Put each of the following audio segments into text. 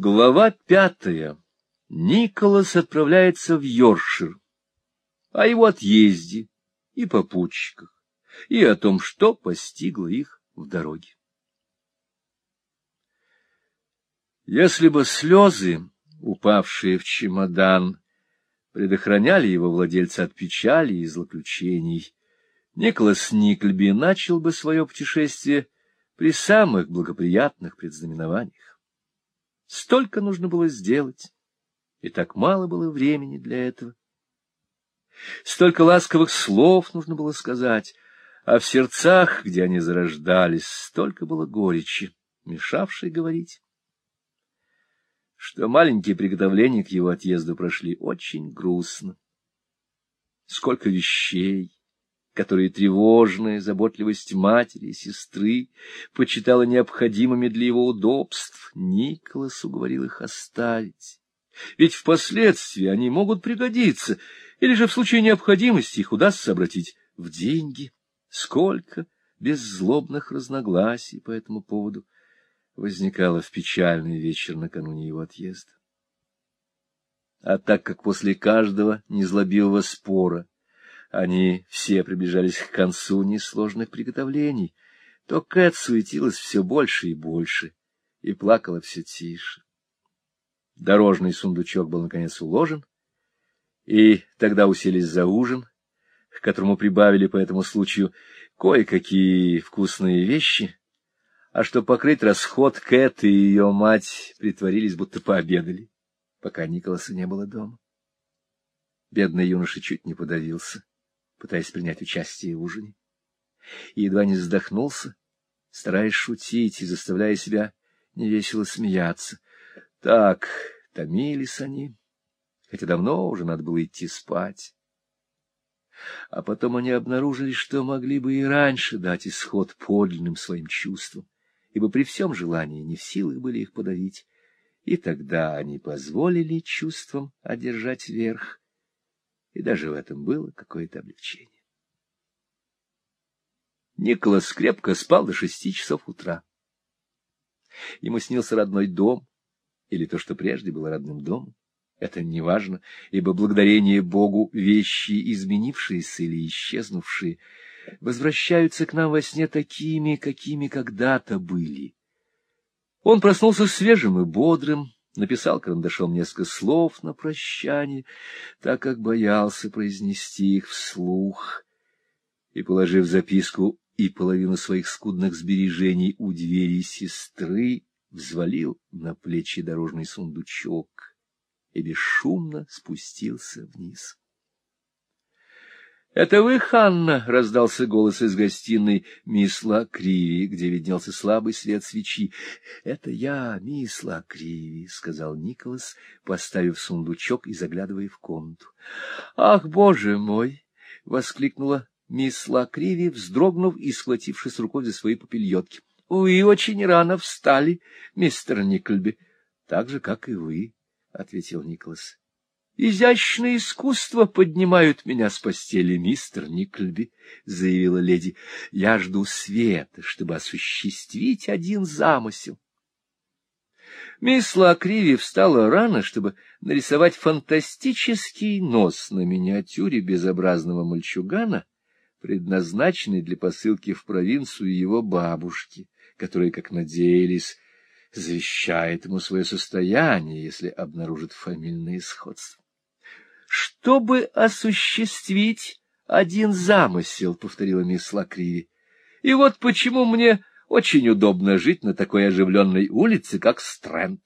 Глава пятая. Николас отправляется в Йоркшир. О его отъезде и попутчиках, и о том, что постигло их в дороге. Если бы слезы, упавшие в чемодан, предохраняли его владельца от печали и злоключений, Николас Никльби начал бы свое путешествие при самых благоприятных предзнаменованиях. Столько нужно было сделать, и так мало было времени для этого. Столько ласковых слов нужно было сказать, а в сердцах, где они зарождались, столько было горечи, мешавшей говорить. Что маленькие приготовления к его отъезду прошли очень грустно. Сколько вещей, которые тревожная заботливость матери и сестры почитала необходимыми для его удобств, Николас уговорил их оставить. Ведь впоследствии они могут пригодиться, или же в случае необходимости их удастся обратить в деньги. Сколько беззлобных разногласий по этому поводу возникало в печальный вечер накануне его отъезда. А так как после каждого незлобивого спора они все приближались к концу несложных приготовлений, то Кэт суетилась все больше и больше и плакала все тише. Дорожный сундучок был, наконец, уложен, и тогда уселись за ужин, к которому прибавили по этому случаю кое-какие вкусные вещи, а чтобы покрыть расход, Кэт и ее мать притворились, будто пообедали, пока Николаса не было дома. Бедный юноша чуть не подавился пытаясь принять участие в ужине. И едва не вздохнулся, стараясь шутить и заставляя себя невесело смеяться. Так томились они, хотя давно уже надо было идти спать. А потом они обнаружили, что могли бы и раньше дать исход подлинным своим чувствам, ибо при всем желании не в силах были их подавить, и тогда они позволили чувствам одержать верх, и даже в этом было какое-то облегчение. Николас крепко спал до шести часов утра. Ему снился родной дом, или то, что прежде было родным домом. Это не важно, ибо благодарение Богу вещи, изменившиеся или исчезнувшие, возвращаются к нам во сне такими, какими когда-то были. Он проснулся свежим и бодрым, написал карандашом несколько слов на прощание, так как боялся произнести их вслух, и, положив записку и половину своих скудных сбережений у двери сестры, взвалил на плечи дорожный сундучок и бесшумно спустился вниз. — Это вы, Ханна? — раздался голос из гостиной мисс Лакриви, где виднелся слабый свет свечи. — Это я, мисс Лакриви, — сказал Николас, поставив сундучок и заглядывая в комнату. — Ах, боже мой! — воскликнула мисс Лакриви, вздрогнув и схватившись рукой за свои попельотки. — Вы очень рано встали, мистер Никольби. — Так же, как и вы, — ответил Николас. Изящное искусство поднимают меня с постели, мистер Никльби, — заявила леди. — Я жду света, чтобы осуществить один замысел. Мисс Лакриви встала рано, чтобы нарисовать фантастический нос на миниатюре безобразного мальчугана, предназначенный для посылки в провинцию его бабушки, которые, как надеялись, завещает ему свое состояние, если обнаружит фамильное сходство чтобы осуществить один замысел, — повторила мисс Лакриви. — И вот почему мне очень удобно жить на такой оживленной улице, как Стрэнд.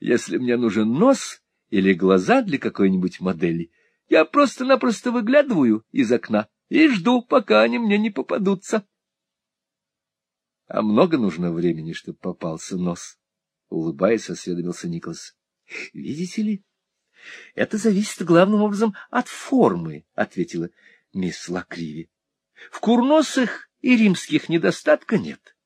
Если мне нужен нос или глаза для какой-нибудь модели, я просто-напросто выглядываю из окна и жду, пока они мне не попадутся. — А много нужно времени, чтобы попался нос? — улыбаясь, осведомился Николас. — Видите ли? — Это зависит главным образом от формы, — ответила мисс Лакриви. — В курносых и римских недостатка нет,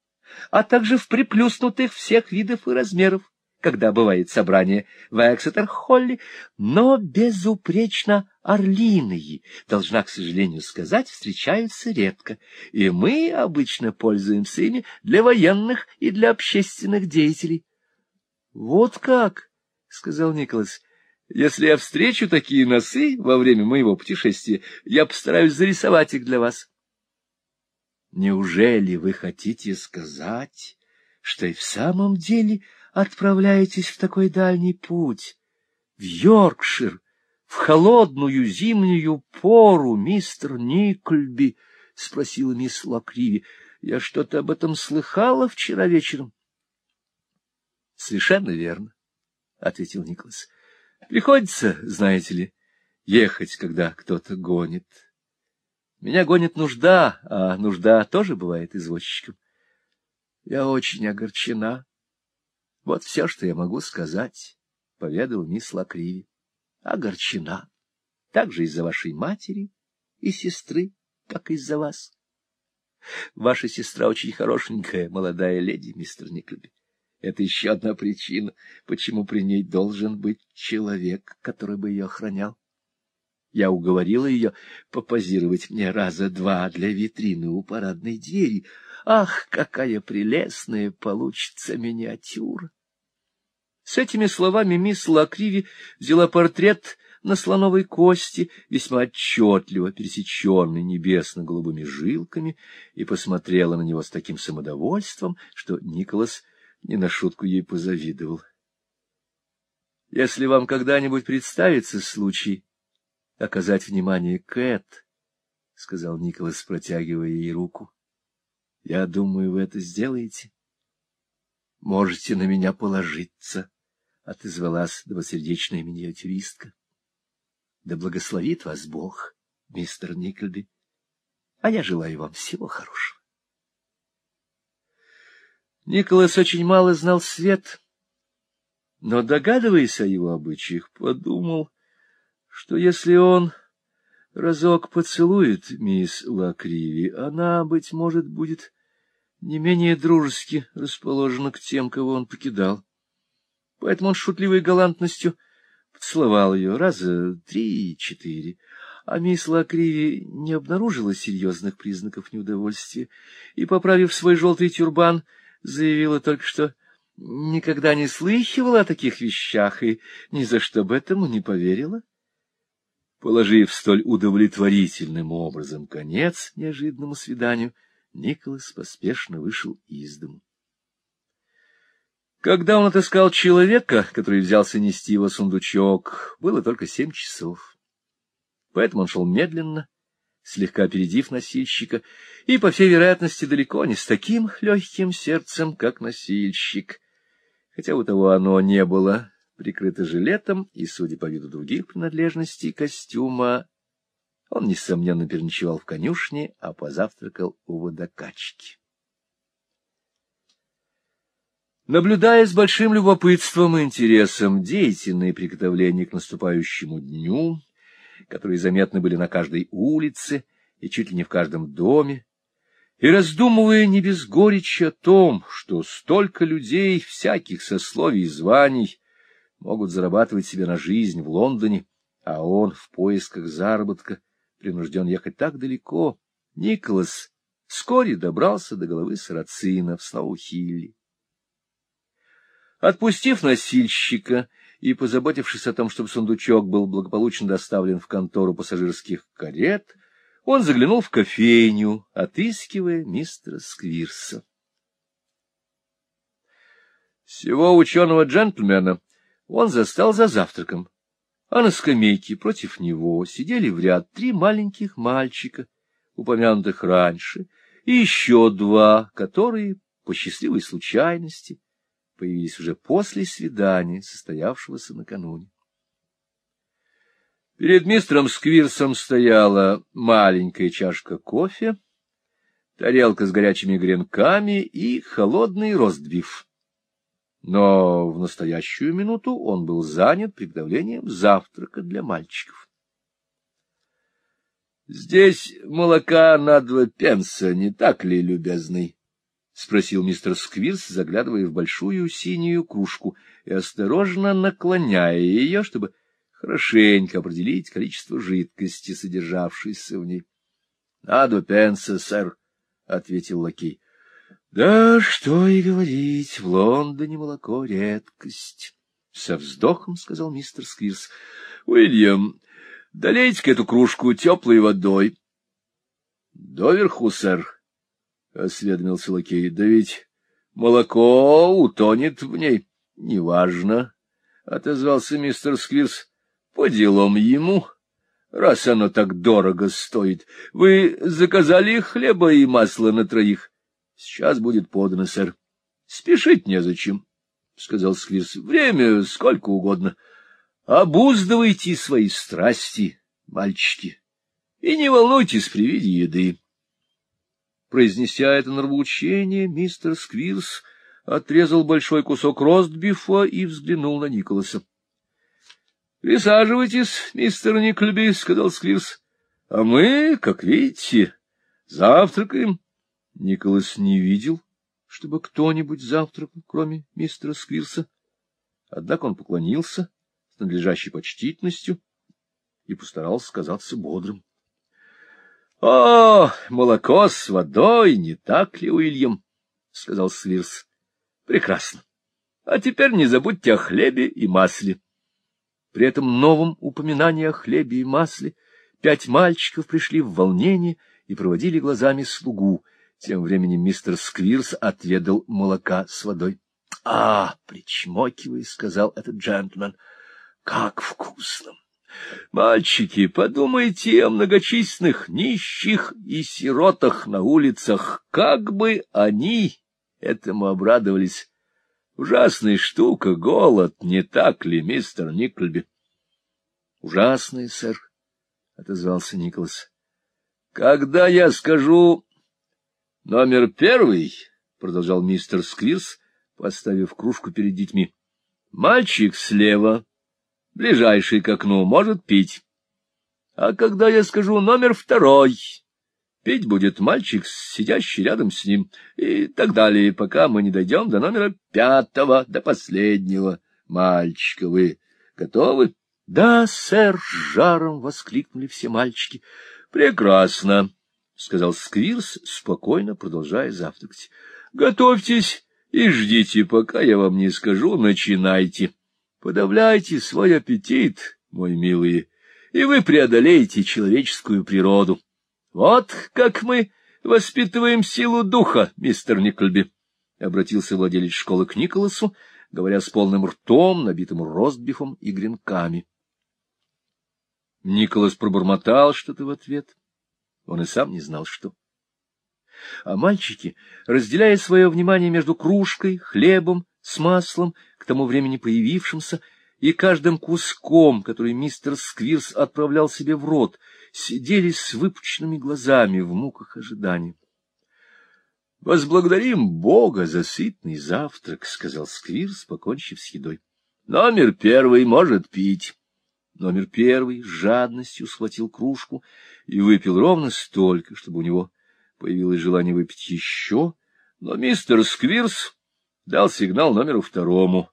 а также в приплюснутых всех видов и размеров, когда бывает собрание в Эксетер-Холле, но безупречно орлиные, должна, к сожалению сказать, встречаются редко, и мы обычно пользуемся ими для военных и для общественных деятелей. Вот как, — сказал Николас. — Если я встречу такие носы во время моего путешествия, я постараюсь зарисовать их для вас. — Неужели вы хотите сказать, что и в самом деле отправляетесь в такой дальний путь, в Йоркшир, в холодную зимнюю пору, мистер Никльби? — спросила мисс Лакриви. — Я что-то об этом слыхала вчера вечером. — Совершенно верно, — ответил Николас. — Приходится, знаете ли, ехать, когда кто-то гонит. Меня гонит нужда, а нужда тоже бывает извозчиком. Я очень огорчена. Вот все, что я могу сказать, — поведал мисс Лакриви. Огорчена. Так же из-за вашей матери и сестры, как из-за вас. Ваша сестра очень хорошенькая, молодая леди, мистер Никлеби. Это еще одна причина, почему при ней должен быть человек, который бы ее охранял. Я уговорила ее попозировать мне раза два для витрины у парадной двери. Ах, какая прелестная получится миниатюра! С этими словами мисс Лакриви взяла портрет на слоновой кости, весьма отчетливо пересеченный небесно-голубыми жилками, и посмотрела на него с таким самодовольством, что Николас не на шутку ей позавидовал. — Если вам когда-нибудь представится случай оказать внимание Кэт, — сказал Николас, протягивая ей руку, — я думаю, вы это сделаете. Можете на меня положиться, — отозвалась добросердечная миниатюристка. — Да благословит вас Бог, мистер Никльби, а я желаю вам всего хорошего. Николас очень мало знал свет, но, догадываясь о его обычаях, подумал, что если он разок поцелует мисс Лакриви, она, быть может, будет не менее дружески расположена к тем, кого он покидал. Поэтому он шутливой галантностью поцеловал ее раза три-четыре, а мисс Лакриви не обнаружила серьезных признаков неудовольствия и, поправив свой желтый тюрбан, заявила только, что никогда не слыхивала о таких вещах и ни за что бы этому не поверила. Положив столь удовлетворительным образом конец неожиданному свиданию, Николас поспешно вышел из дому. Когда он отыскал человека, который взялся нести его сундучок, было только семь часов. Поэтому он шел медленно, слегка опередив носильщика, и, по всей вероятности, далеко не с таким легким сердцем, как носильщик, хотя у того оно не было прикрыто жилетом, и, судя по виду других принадлежностей костюма, он, несомненно, переночевал в конюшне, а позавтракал у водокачки. Наблюдая с большим любопытством и интересом деятельные приготовления к наступающему дню, которые заметны были на каждой улице и чуть ли не в каждом доме, и раздумывая не без горечи о том, что столько людей всяких сословий и званий могут зарабатывать себе на жизнь в Лондоне, а он в поисках заработка принужден ехать так далеко, Николас вскоре добрался до головы сарацина в Сноухилле. Отпустив носильщика и позаботившись о том, чтобы сундучок был благополучно доставлен в контору пассажирских карет, он заглянул в кофейню, отыскивая мистера Сквирса. Всего ученого джентльмена он застал за завтраком, а на скамейке против него сидели в ряд три маленьких мальчика, упомянутых раньше, и еще два, которые, по счастливой случайности, появились уже после свидания, состоявшегося накануне. Перед мистером Сквирсом стояла маленькая чашка кофе, тарелка с горячими гренками и холодный ростбиф. Но в настоящую минуту он был занят приготовлением завтрака для мальчиков. — Здесь молока на два пенса, не так ли, любезный? — спросил мистер Сквирс, заглядывая в большую синюю кружку и осторожно наклоняя ее, чтобы хорошенько определить количество жидкости, содержавшейся в ней. — На два пенса, сэр, — ответил лакей. — Да что и говорить, в Лондоне молоко — редкость. Со вздохом сказал мистер Сквирс. — Уильям, долейте-ка эту кружку теплой водой. — Доверху, сэр, — осведомился лакей. — Да ведь молоко утонет в ней. — Неважно, — отозвался мистер Сквирс. — По делам ему, раз оно так дорого стоит. Вы заказали хлеба и масла на троих? — Сейчас будет подано, сэр. — Спешить незачем, — сказал Сквирс. — Время сколько угодно. Обуздывайте свои страсти, мальчики, и не волнуйтесь при виде еды. Произнеся это нравоучение, мистер Сквирс отрезал большой кусок ростбифа и взглянул на Николаса. — Присаживайтесь, мистер Никльби, — сказал Сквирс. — А мы, как видите, завтракаем. — Николас не видел, чтобы кто-нибудь завтракал, кроме мистера Сквирса. Однако он поклонился с надлежащей почтительностью и постарался казаться бодрым. — О, молоко с водой, не так ли, Уильям? — сказал Свирс. — Прекрасно. А теперь не забудьте о хлебе и масле. При этом новом упоминании о хлебе и масле пять мальчиков пришли в волнение и проводили глазами слугу — тем временем мистер Сквирс отведал молока с водой. — А, причмокивая, — сказал этот джентльмен, — как вкусно! Мальчики, подумайте о многочисленных нищих и сиротах на улицах, как бы они этому обрадовались. Ужасная штука, голод, не так ли, мистер Никльби? — Ужасный, сэр, — отозвался Николас. — Когда я скажу — Номер первый, — продолжал мистер Сквирс, поставив кружку перед детьми. — Мальчик слева, ближайший к окну, может пить. А когда я скажу номер второй, пить будет мальчик, сидящий рядом с ним, и так далее, пока мы не дойдем до номера пятого, до последнего мальчика. Вы готовы? — Да, сэр, — с жаром воскликнули все мальчики. — Прекрасно. — сказал Сквирс, спокойно продолжая завтракать. — Готовьтесь и ждите, пока я вам не скажу, начинайте. Подавляйте свой аппетит, мой милый, и вы преодолеете человеческую природу. Вот как мы воспитываем силу духа, мистер Никльби, — обратился владелец школы к Николасу, говоря с полным ртом, набитым ростбифом и гренками. Николас пробормотал что-то в ответ. Он и сам не знал, что. А мальчики, разделяя свое внимание между кружкой, хлебом, с маслом, тому времени появившимся, и каждым куском, который мистер Сквирс отправлял себе в рот, сидели с выпученными глазами в муках ожидания. — Возблагодарим Бога за сытный завтрак, — сказал Сквирс, покончив с едой. — Номер первый может пить. Номер первый с жадностью схватил кружку и выпил ровно столько, чтобы у него появилось желание выпить еще, но мистер Сквирс дал сигнал номеру второму,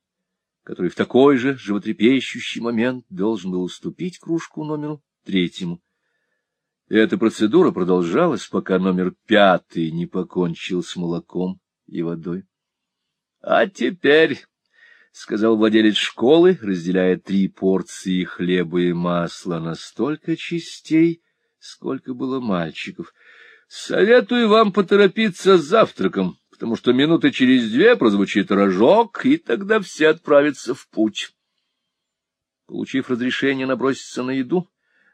который в такой же животрепещущий момент должен был уступить кружку номеру третьему. Эта процедура продолжалась, пока номер пятый не покончил с молоком и водой. — А теперь — сказал владелец школы, разделяя три порции хлеба и масла на столько частей, сколько было мальчиков. — Советую вам поторопиться с завтраком, потому что минуты через две прозвучит рожок, и тогда все отправятся в путь. Получив разрешение наброситься на еду,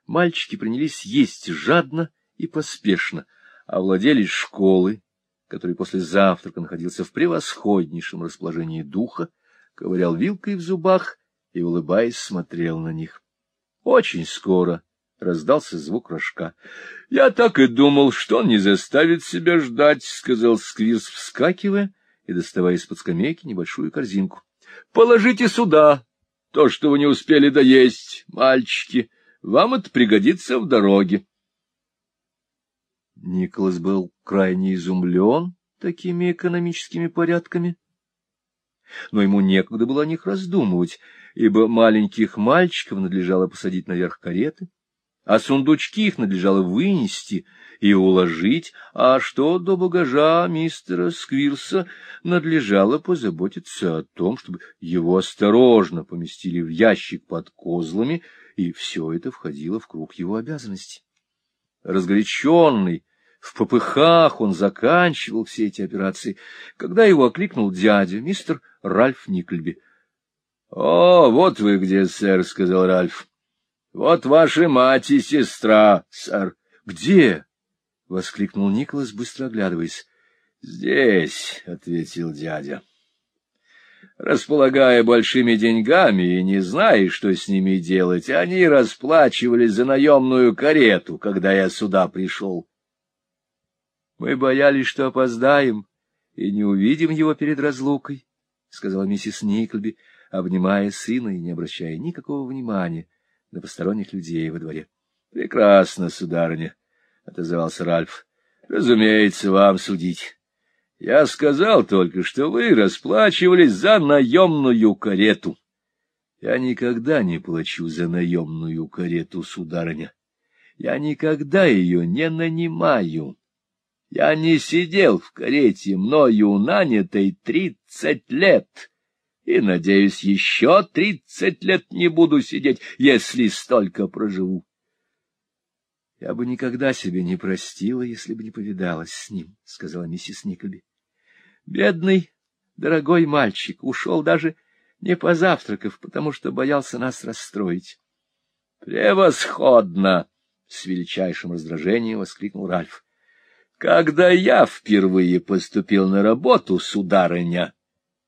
мальчики принялись есть жадно и поспешно, а владелец школы, который после завтрака находился в превосходнейшем расположении духа, ковырял вилкой в зубах и, улыбаясь, смотрел на них. Очень скоро раздался звук рожка. — Я так и думал, что он не заставит себя ждать, — сказал Сквирс, вскакивая и доставая из-под скамейки небольшую корзинку. — Положите сюда то, что вы не успели доесть, мальчики. Вам это пригодится в дороге. Николас был крайне изумлен такими экономическими порядками но ему некогда было о них раздумывать, ибо маленьких мальчиков надлежало посадить наверх кареты, а сундучки их надлежало вынести и уложить, а что до багажа мистера Сквирса надлежало позаботиться о том, чтобы его осторожно поместили в ящик под козлами, и все это входило в круг его обязанностей. Разгоряченный, в попыхах он заканчивал все эти операции, когда его окликнул дядя, мистер Ральф Никльби. — О, вот вы где, сэр, — сказал Ральф. — Вот ваша мать и сестра, сэр. — Где? — воскликнул Николас, быстро оглядываясь. — Здесь, — ответил дядя. Располагая большими деньгами и не зная, что с ними делать, они расплачивались за наемную карету, когда я сюда пришел. Мы боялись, что опоздаем и не увидим его перед разлукой, — сказала миссис Никлби, обнимая сына и не обращая никакого внимания на посторонних людей во дворе. — Прекрасно, сударыня, — отозвался Ральф. — Разумеется, вам судить. Я сказал только, что вы расплачивались за наемную карету. Я никогда не плачу за наемную карету, сударыня. Я никогда ее не нанимаю. Я не сидел в карете, мною нанятой тридцать лет, и, надеюсь, еще тридцать лет не буду сидеть, если столько проживу. Я бы никогда себе не простила, если бы не повидалась с ним, — сказала миссис Никоби. Бедный, дорогой мальчик ушел даже не позавтракав, потому что боялся нас расстроить. — Превосходно! — с величайшим раздражением воскликнул Ральф. Когда я впервые поступил на работу, сударыня,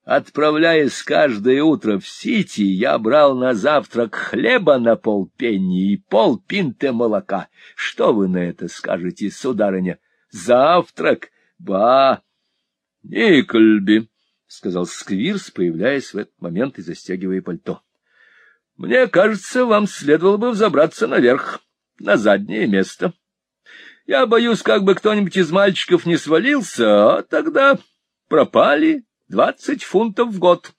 отправляясь каждое утро в Сити, я брал на завтрак хлеба на полпенни и полпинты молока. Что вы на это скажете, сударыня? Завтрак? Ба! Никольби, — сказал Сквирс, появляясь в этот момент и застегивая пальто. — Мне кажется, вам следовало бы взобраться наверх, на заднее место. — я боюсь, как бы кто-нибудь из мальчиков не свалился, а тогда пропали двадцать фунтов в год.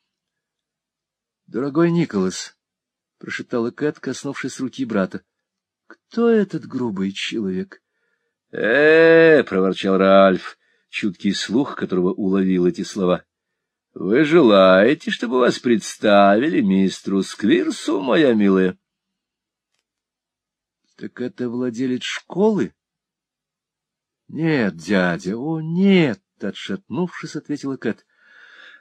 — Дорогой Николас, — прошептала Кэт, коснувшись руки брата, — кто этот грубый человек? Э — Э, — проворчал Ральф, чуткий слух которого уловил эти слова. — Вы желаете, чтобы вас представили мистеру Сквирсу, моя милая? — Так это владелец школы? — Нет, дядя, о, нет! — отшатнувшись, ответила Кэт. —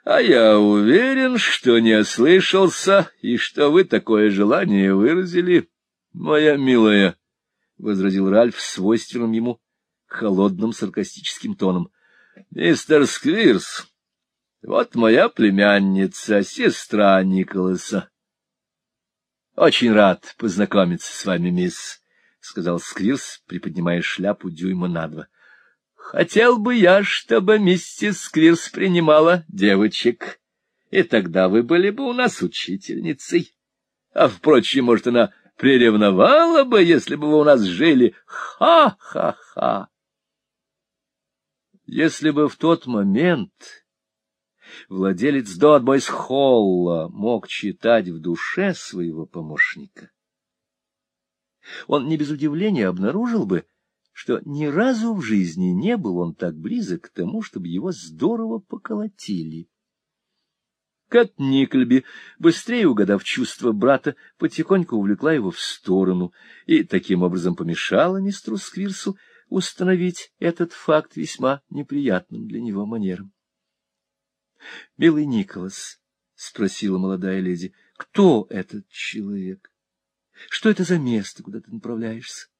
А я уверен, что не ослышался, и что вы такое желание выразили, моя милая, — возразил Ральф свойственным ему холодным саркастическим тоном. — Мистер Сквирс, вот моя племянница, сестра Николаса. — Очень рад познакомиться с вами, мисс, — сказал Сквирс, приподнимая шляпу дюйма на. Хотел бы я, чтобы миссис Сквирс принимала девочек, и тогда вы были бы у нас учительницей. А, впрочем, может, она приревновала бы, если бы вы у нас жили. Ха-ха-ха! Если бы в тот момент владелец Додбойс Холла мог читать в душе своего помощника, он не без удивления обнаружил бы, что ни разу в жизни не был он так близок к тому, чтобы его здорово поколотили. Кэт Никльби, быстрее угадав чувство брата, потихоньку увлекла его в сторону и таким образом помешала мистеру Сквирсу установить этот факт весьма неприятным для него манером. — Милый Николас, — спросила молодая леди, — кто этот человек? Что это за место, куда ты направляешься? —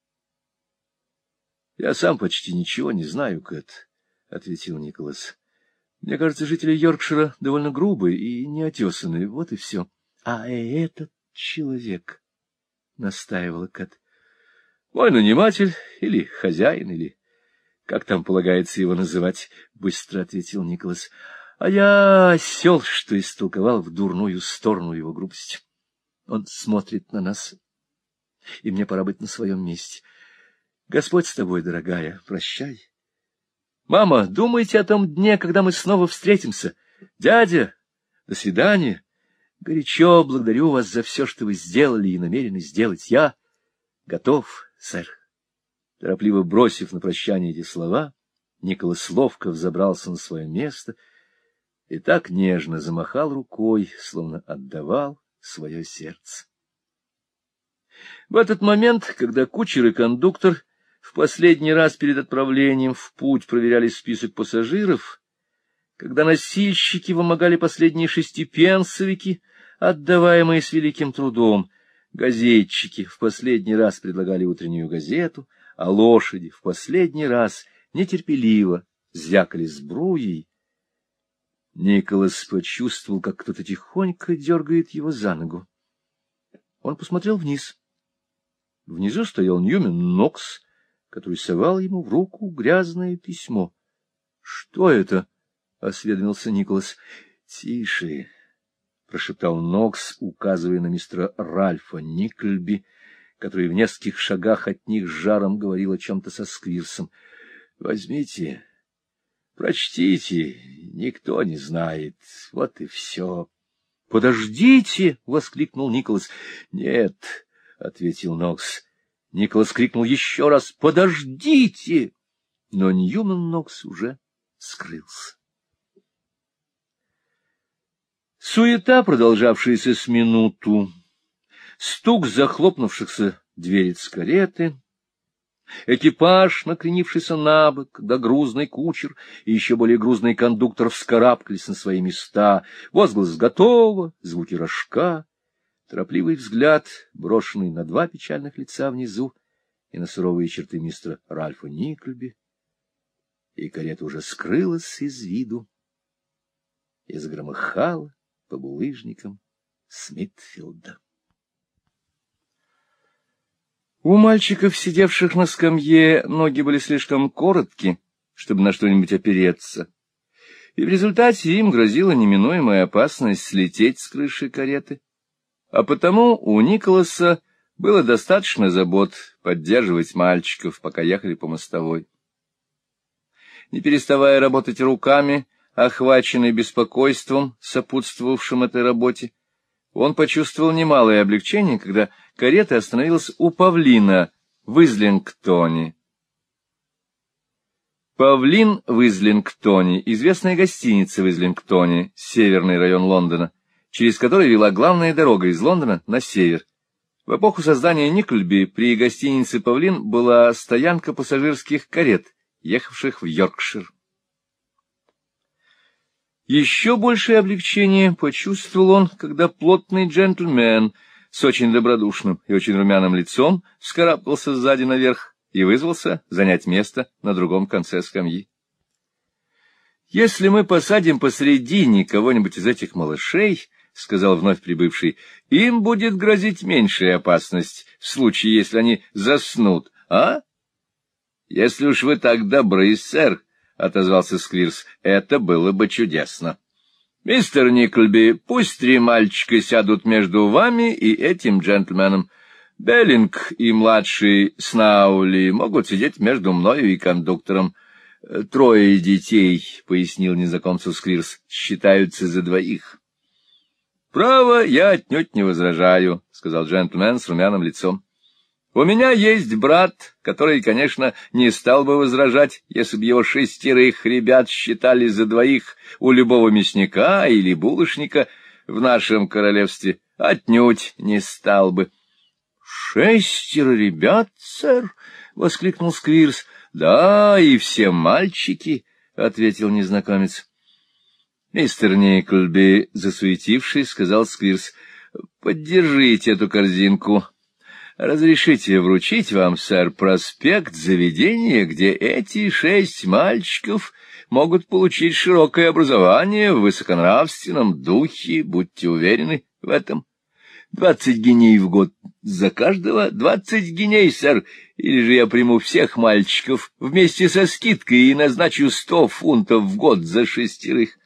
Я сам почти ничего не знаю, Кэт, — ответил Николас. — Мне кажется, жители Йоркшира довольно грубые и неотесанные, вот и все. — А этот человек, — настаивала Кэт, — мой наниматель или хозяин, или как там полагается его называть, — быстро ответил Николас. — А я осел, что истолковал в дурную сторону его грубости. Он смотрит на нас, и мне пора быть на своем месте. — Господь с тобой, дорогая, прощай. Мама, думайте о том дне, когда мы снова встретимся. Дядя, до свидания. Горячо благодарю вас за все, что вы сделали и намерены сделать. Я готов сэр. Торопливо бросив на прощание эти слова, Николас ловко взобрался на свое место и так нежно замахал рукой, словно отдавал свое сердце. В этот момент, когда кучер и кондуктор последний раз перед отправлением в путь проверяли список пассажиров, когда носильщики вымогали последние шестипенсовики, отдаваемые с великим трудом, газетчики в последний раз предлагали утреннюю газету, а лошади в последний раз нетерпеливо звякали сбруей, Николас почувствовал, как кто-то тихонько дергает его за ногу. Он посмотрел вниз. Внизу стоял Ньюмен Нокс, который совал ему в руку грязное письмо. — Что это? — осведомился Николас. — Тише, — прошептал Нокс, указывая на мистера Ральфа Никльби, который в нескольких шагах от них с жаром говорил о чем-то со Сквирсом. — Возьмите Прочтите, никто не знает. Вот и все. — Подождите! — воскликнул Николас. — Нет, — ответил Нокс. Николас крикнул еще раз. — Подождите! Но Ньюман Нокс уже скрылся. Суета, продолжавшаяся с минуту, стук захлопнувшихся дверец кареты, Экипаж, накренившийся на бок, да грузный кучер и еще более грузный кондуктор вскарабкались на свои места. Возглас «Готово!» звуки рожка, торопливый взгляд, брошенный на два печальных лица внизу и на суровые черты мистера Ральфа Никльби. И карета уже скрылась из виду и загромыхала по булыжникам Смитфилда. У мальчиков, сидевших на скамье, ноги были слишком коротки, чтобы на что-нибудь опереться, и в результате им грозила неминуемая опасность слететь с крыши кареты. А потому у Николаса было достаточно забот поддерживать мальчиков, пока ехали по мостовой. Не переставая работать руками, охваченный беспокойством, сопутствовавшим этой работе, он почувствовал немалое облегчение, когда карета остановилась у павлина в Излингтоне. Павлин в Излингтоне — известная гостиница в Излингтоне, северный район Лондона, через который вела главная дорога из Лондона на север. В эпоху создания Никльби при гостинице «Павлин» была стоянка пассажирских карет, ехавших в Йоркшир. Еще большее облегчение почувствовал он, когда плотный джентльмен с очень добродушным и очень румяным лицом вскарабкался сзади наверх и вызвался занять место на другом конце скамьи. «Если мы посадим посредине кого-нибудь из этих малышей, — сказал вновь прибывший, — им будет грозить меньшая опасность в случае, если они заснут, а? Если уж вы так добры, сэр, — отозвался Сквирс, — это было бы чудесно. — Мистер Никльби, пусть три мальчика сядут между вами и этим джентльменом. Беллинг и младший Снаули могут сидеть между мною и кондуктором. Трое детей, — пояснил незнакомцу Сквирс, — считаются за двоих. — Право, я отнюдь не возражаю, — сказал джентльмен с румяным лицом. У меня есть брат, который, конечно, не стал бы возражать, если бы его шестерых ребят считали за двоих у любого мясника или булочника в нашем королевстве. Отнюдь не стал бы. — Шестеро ребят, сэр? — воскликнул Сквирс. — Да, и все мальчики, — ответил незнакомец. — Мистер Никльби, засуетившись, сказал Сквирс, — поддержите эту корзинку. Разрешите вручить вам, сэр, проспект заведения, где эти шесть мальчиков могут получить широкое образование в высоконравственном духе, будьте уверены в этом. Двадцать геней в год за каждого, двадцать геней, сэр, или же я приму всех мальчиков вместе со скидкой и назначу сто фунтов в год за шестерых. —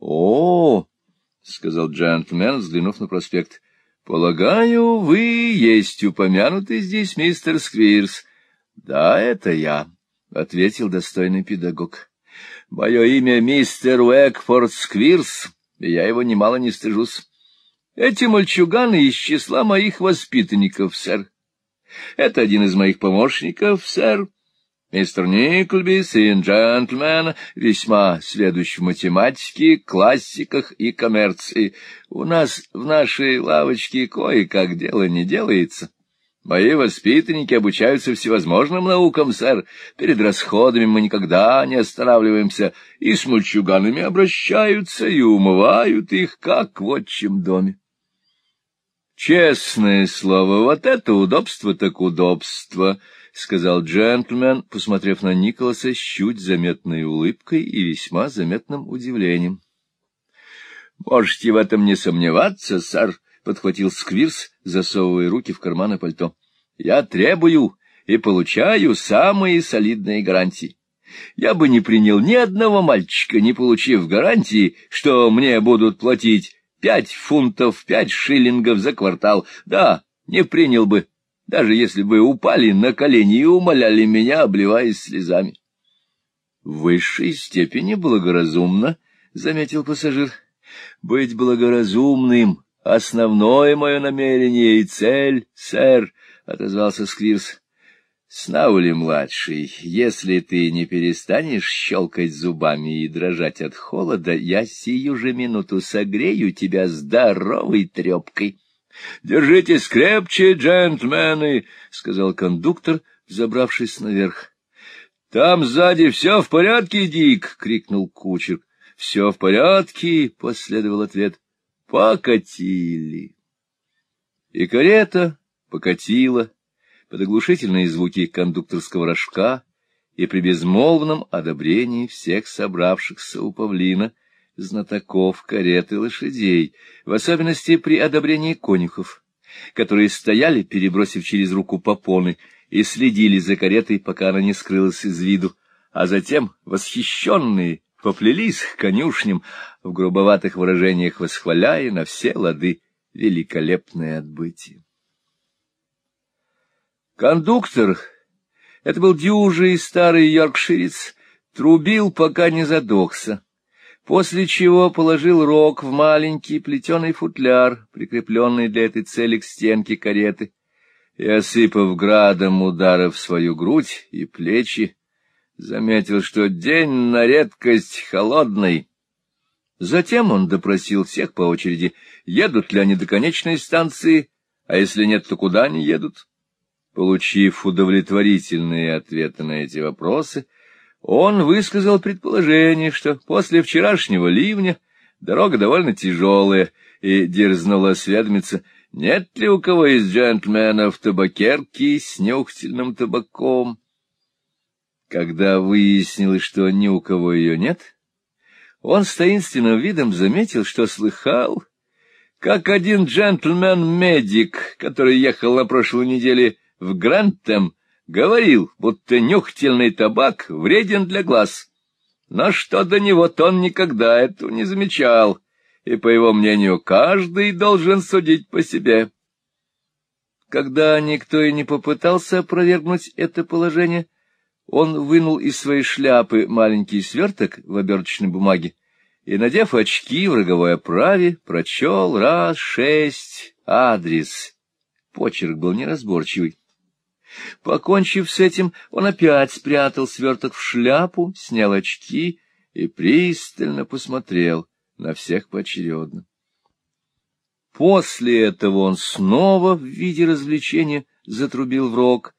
О, — сказал джентльмен, взглянув на проспект, — Полагаю, вы есть упомянутый здесь мистер Сквирс. — Да, это я, — ответил достойный педагог. — Мое имя мистер Уэкфорд Сквирс, и я его немало не стыжусь. Эти мальчуганы из числа моих воспитанников, сэр. Это один из моих помощников, сэр. Мистер Никлби, сын джентльмена, весьма сведущ в математике, классиках и коммерции. У нас в нашей лавочке кое-как дело не делается. Мои воспитанники обучаются всевозможным наукам, сэр. Перед расходами мы никогда не останавливаемся, и с мальчуганами обращаются, и умывают их, как в отчим доме. Честное слово, вот это удобство так удобство, — сказал джентльмен, посмотрев на Николаса с чуть заметной улыбкой и весьма заметным удивлением. — Можете в этом не сомневаться, сэр, — подхватил Сквирс, засовывая руки в карманы пальто. — Я требую и получаю самые солидные гарантии. Я бы не принял ни одного мальчика, не получив гарантии, что мне будут платить Пять фунтов, пять шиллингов за квартал. Да, не принял бы, даже если бы упали на колени и умоляли меня, обливаясь слезами. — В высшей степени благоразумно, — заметил пассажир. — Быть благоразумным — основное мое намерение и цель, сэр, — отозвался Сквирс. Снаули-младший, если ты не перестанешь щелкать зубами и дрожать от холода, я сию же минуту согрею тебя здоровой трепкой. — Держитесь крепче, джентльмены, — сказал кондуктор, забравшись наверх. — Там сзади все в порядке, Дик? — крикнул кучер. — Все в порядке, — последовал ответ. — Покатили. И карета покатила под оглушительные звуки кондукторского рожка и при безмолвном одобрении всех собравшихся у павлина знатоков кареты лошадей, в особенности при одобрении конюхов, которые стояли, перебросив через руку попоны, и следили за каретой, пока она не скрылась из виду, а затем, восхищенные, поплелись к конюшням, в грубоватых выражениях восхваляя на все лады великолепное отбытие. Кондуктор, это был дюжий старый йоркширец, трубил, пока не задохся, после чего положил рог в маленький плетеный футляр, прикрепленный для этой цели к стенке кареты, и, осыпав градом ударов свою грудь и плечи, заметил, что день на редкость холодный. Затем он допросил всех по очереди, едут ли они до конечной станции, а если нет, то куда они едут. Получив удовлетворительные ответы на эти вопросы, он высказал предположение, что после вчерашнего ливня дорога довольно тяжелая, и дерзнул осведомиться, нет ли у кого из джентльменов табакерки с нюхательным табаком. Когда выяснилось, что ни у кого ее нет, он с таинственным видом заметил, что слыхал, как один джентльмен-медик, который ехал на прошлой неделе в Грантем говорил, будто нюхательный табак вреден для глаз. Но что до него, то он никогда этого не замечал, и, по его мнению, каждый должен судить по себе. Когда никто и не попытался опровергнуть это положение, он вынул из своей шляпы маленький сверток в оберточной бумаге и, надев очки в роговой оправе, прочел раз шесть адрес. Почерк был неразборчивый. Покончив с этим, он опять спрятал сверток в шляпу, снял очки и пристально посмотрел на всех поочередно. После этого он снова в виде развлечения затрубил в рог,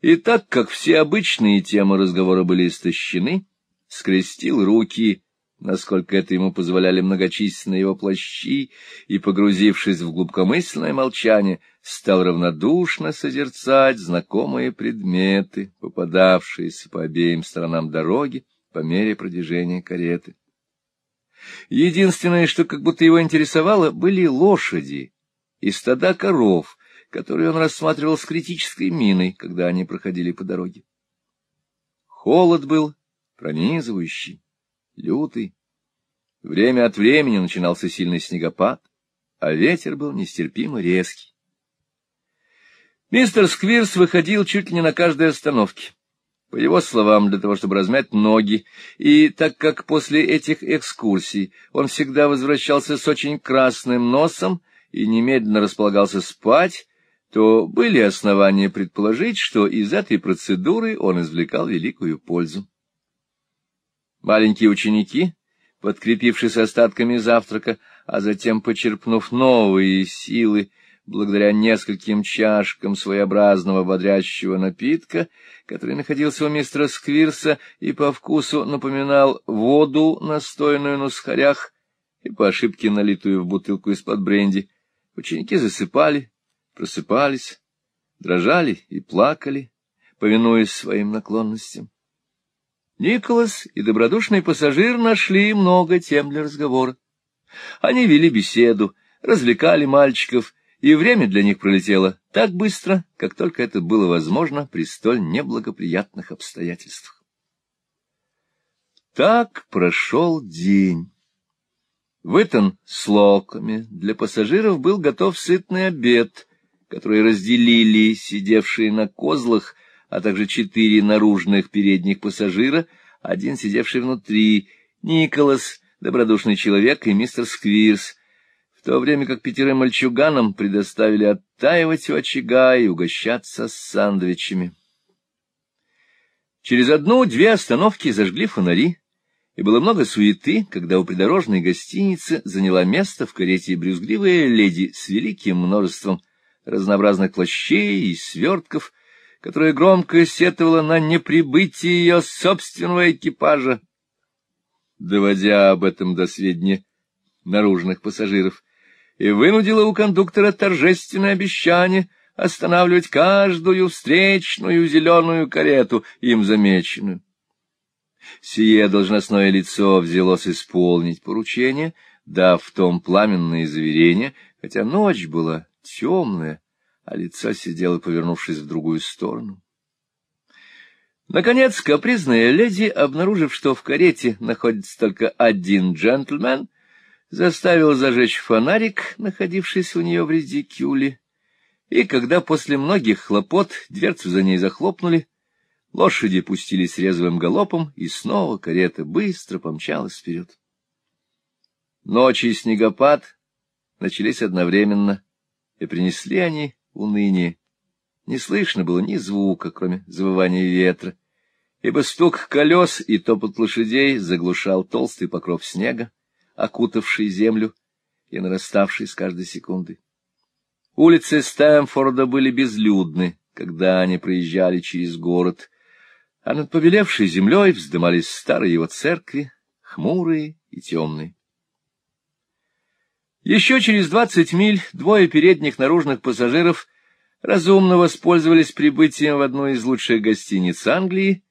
и так как все обычные темы разговора были истощены, скрестил руки насколько это ему позволяли многочисленные его плащи, и, погрузившись в глубокомысленное молчание, стал равнодушно созерцать знакомые предметы, попадавшиеся по обеим сторонам дороги по мере продвижения кареты. Единственное, что как будто его интересовало, были лошади и стада коров, которые он рассматривал с критической миной, когда они проходили по дороге. Холод был пронизывающий лютый. Время от времени начинался сильный снегопад, а ветер был нестерпимо резкий. Мистер Сквирс выходил чуть ли не на каждой остановке. По его словам, для того, чтобы размять ноги, и так как после этих экскурсий он всегда возвращался с очень красным носом и немедленно располагался спать, то были основания предположить, что из этой процедуры он извлекал великую пользу. Маленькие ученики, подкрепившись остатками завтрака, а затем почерпнув новые силы, благодаря нескольким чашкам своеобразного бодрящего напитка, который находился у мистера Сквирса и по вкусу напоминал воду, настоянную на сухарях, и по ошибке налитую в бутылку из-под бренди, ученики засыпали, просыпались, дрожали и плакали, повинуясь своим наклонностям. Николас и добродушный пассажир нашли много тем для разговора. Они вели беседу, развлекали мальчиков, и время для них пролетело так быстро, как только это было возможно при столь неблагоприятных обстоятельствах. Так прошел день. В Итон с локами для пассажиров был готов сытный обед, который разделили сидевшие на козлах, а также четыре наружных передних пассажира, один сидевший внутри, Николас, добродушный человек, и мистер Сквирс, в то время как пятерым мальчуганам предоставили оттаивать у очага и угощаться с сандвичами. Через одну-две остановки зажгли фонари, и было много суеты, когда у придорожной гостиницы заняла место в карете брюзгливая леди с великим множеством разнообразных плащей и свертков, которая громко сетовала на неприбытие ее собственного экипажа, доводя об этом до сведения наружных пассажиров, и вынудила у кондуктора торжественное обещание останавливать каждую встречную зеленую карету, им замеченную. Сие должностное лицо взялось исполнить поручение, дав в том пламенные заверения, хотя ночь была темная, а лицо сидело, повернувшись в другую сторону. Наконец, капризная леди, обнаружив, что в карете находится только один джентльмен, заставила зажечь фонарик, находившийся у нее в редикюле, и когда после многих хлопот дверцу за ней захлопнули, Лошади пустились резвым галопом, и снова карета быстро помчалась вперед. Ночи и снегопад начались одновременно, и принесли они уныние. Не слышно было ни звука, кроме завывания ветра, ибо стук колес и топот лошадей заглушал толстый покров снега, окутавший землю и нараставший с каждой секунды. Улицы Стэмфорда были безлюдны, когда они проезжали через город, а над побелевшей землей вздымались старые его церкви, хмурые и темные. Еще через двадцать миль двое передних наружных пассажиров разумно воспользовались прибытием в одну из лучших гостиниц Англии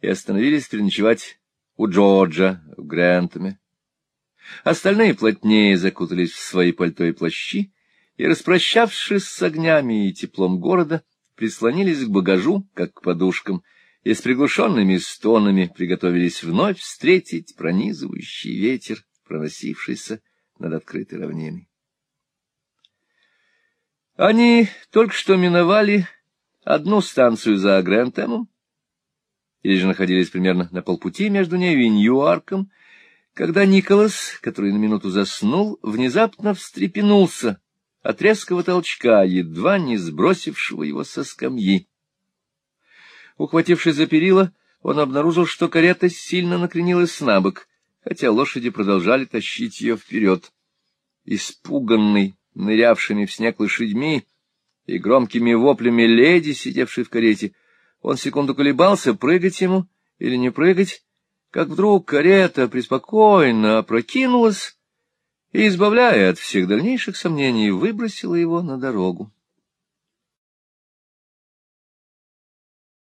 и остановились переночевать у Джорджа в Грантами. Остальные плотнее закутались в свои пальто и плащи, и, распрощавшись с огнями и теплом города, прислонились к багажу, как к подушкам, и с приглушенными стонами приготовились вновь встретить пронизывающий ветер, проносившийся над открытой равниной. Они только что миновали одну станцию за Грентемом, или же находились примерно на полпути между нею и Ньюарком, когда Николас, который на минуту заснул, внезапно встрепенулся от резкого толчка, едва не сбросившего его со скамьи. Ухватившись за перила, он обнаружил, что карета сильно накренилась на бок, хотя лошади продолжали тащить ее вперед. Испуганный, нырявшими в снег лошадьми и громкими воплями леди, сидевшей в карете, он секунду колебался, прыгать ему или не прыгать, как вдруг карета преспокойно опрокинулась и, избавляя от всех дальнейших сомнений, выбросила его на дорогу.